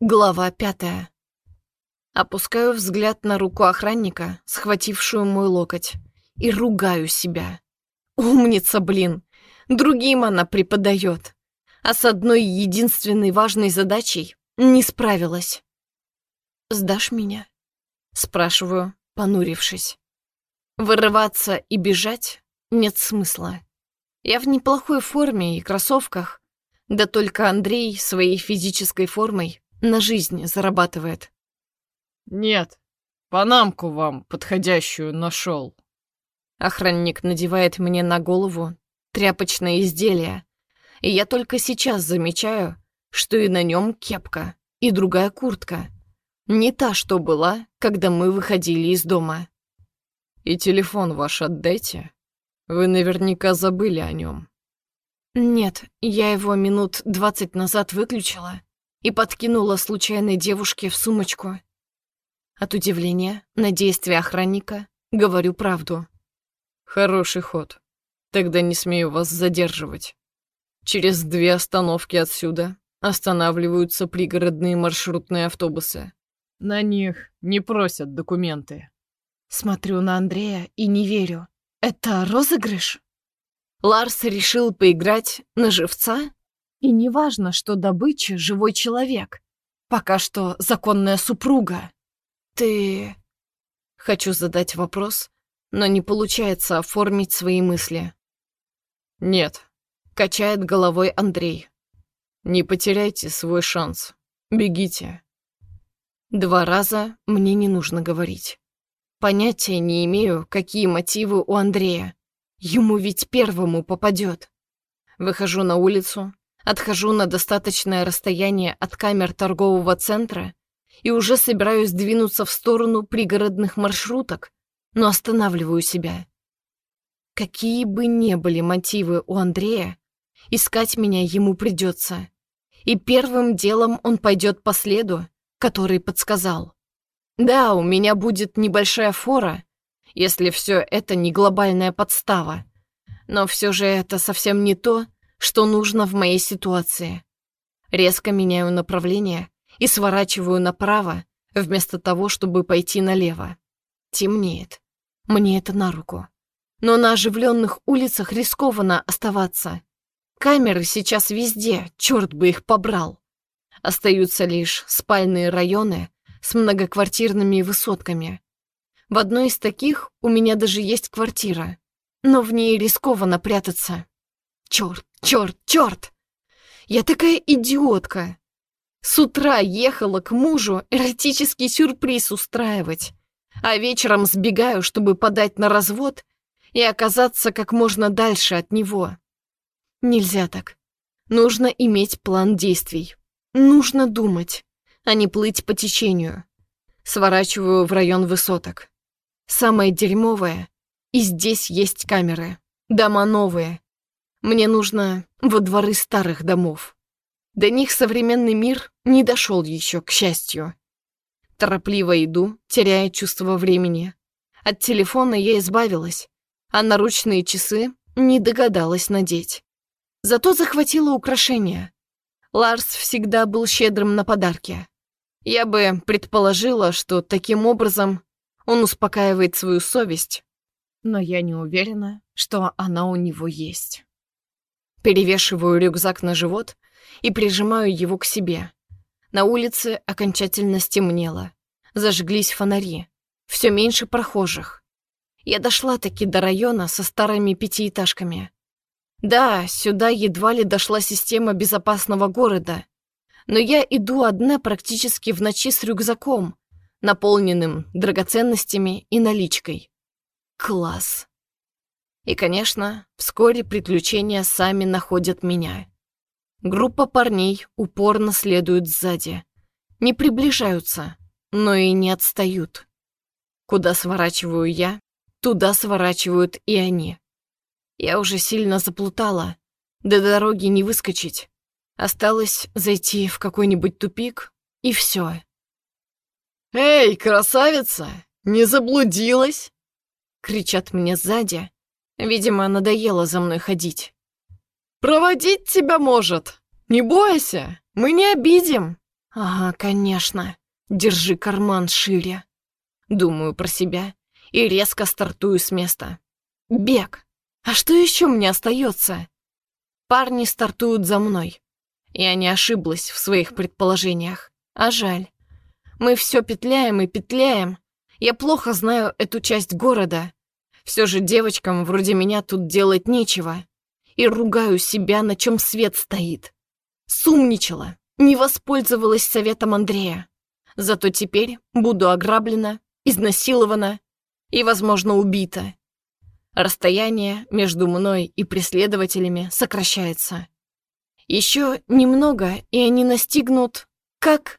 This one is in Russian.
Глава пятая. Опускаю взгляд на руку охранника, схватившую мой локоть, и ругаю себя. Умница, блин! Другим она преподает, а с одной единственной важной задачей не справилась. «Сдашь меня?» — спрашиваю, понурившись. Вырываться и бежать нет смысла. Я в неплохой форме и кроссовках, да только Андрей своей физической формой на жизнь зарабатывает. Нет, панамку вам подходящую нашел. Охранник надевает мне на голову тряпочное изделие, и я только сейчас замечаю, что и на нем кепка, и другая куртка. Не та, что была, когда мы выходили из дома. И телефон ваш отдайте. Вы наверняка забыли о нем. Нет, я его минут двадцать назад выключила и подкинула случайной девушке в сумочку. От удивления на действия охранника говорю правду. Хороший ход. Тогда не смею вас задерживать. Через две остановки отсюда останавливаются пригородные маршрутные автобусы. На них не просят документы. Смотрю на Андрея и не верю. Это розыгрыш? Ларс решил поиграть на живца? И не важно, что добыча — живой человек. Пока что законная супруга. Ты... Хочу задать вопрос, но не получается оформить свои мысли. Нет, качает головой Андрей. Не потеряйте свой шанс. Бегите. Два раза мне не нужно говорить. Понятия не имею, какие мотивы у Андрея. Ему ведь первому попадет. Выхожу на улицу, отхожу на достаточное расстояние от камер торгового центра и уже собираюсь двинуться в сторону пригородных маршруток, но останавливаю себя. Какие бы ни были мотивы у Андрея, искать меня ему придется. И первым делом он пойдет по следу, который подсказал. Да, у меня будет небольшая фора, если все это не глобальная подстава. Но все же это совсем не то, что нужно в моей ситуации. Резко меняю направление и сворачиваю направо, вместо того, чтобы пойти налево. Темнеет. Мне это на руку. Но на оживленных улицах рискованно оставаться. Камеры сейчас везде, черт бы их побрал. Остаются лишь спальные районы с многоквартирными высотками. В одной из таких у меня даже есть квартира, но в ней рискованно прятаться. Черт, черт, черт! Я такая идиотка! С утра ехала к мужу эротический сюрприз устраивать, а вечером сбегаю, чтобы подать на развод и оказаться как можно дальше от него. Нельзя так. Нужно иметь план действий. Нужно думать, а не плыть по течению. Сворачиваю в район высоток. Самое дерьмовое, и здесь есть камеры. Дома новые. Мне нужно во дворы старых домов. До них современный мир не дошел еще, к счастью. Торопливо иду, теряя чувство времени. От телефона я избавилась, а наручные часы не догадалась надеть. Зато захватила украшения. Ларс всегда был щедрым на подарки. Я бы предположила, что таким образом он успокаивает свою совесть, но я не уверена, что она у него есть. Перевешиваю рюкзак на живот и прижимаю его к себе. На улице окончательно стемнело. Зажглись фонари. Все меньше прохожих. Я дошла-таки до района со старыми пятиэтажками. Да, сюда едва ли дошла система безопасного города, но я иду одна практически в ночи с рюкзаком, наполненным драгоценностями и наличкой. Класс. И, конечно, вскоре приключения сами находят меня. Группа парней упорно следует сзади. Не приближаются, но и не отстают. Куда сворачиваю я, туда сворачивают и они. Я уже сильно заплутала, до дороги не выскочить. Осталось зайти в какой-нибудь тупик, и все. «Эй, красавица, не заблудилась?» Кричат мне сзади. Видимо, надоело за мной ходить. «Проводить тебя может. Не бойся, мы не обидим». Ага, конечно. Держи карман шире. Думаю про себя и резко стартую с места. Бег. А что еще мне остается? Парни стартуют за мной. Я не ошиблась в своих предположениях. А жаль. Мы все петляем и петляем. Я плохо знаю эту часть города. Все же девочкам вроде меня тут делать нечего. И ругаю себя, на чем свет стоит. Сумничала, не воспользовалась советом Андрея. Зато теперь буду ограблена, изнасилована и, возможно, убита. Расстояние между мной и преследователями сокращается. Еще немного, и они настигнут, как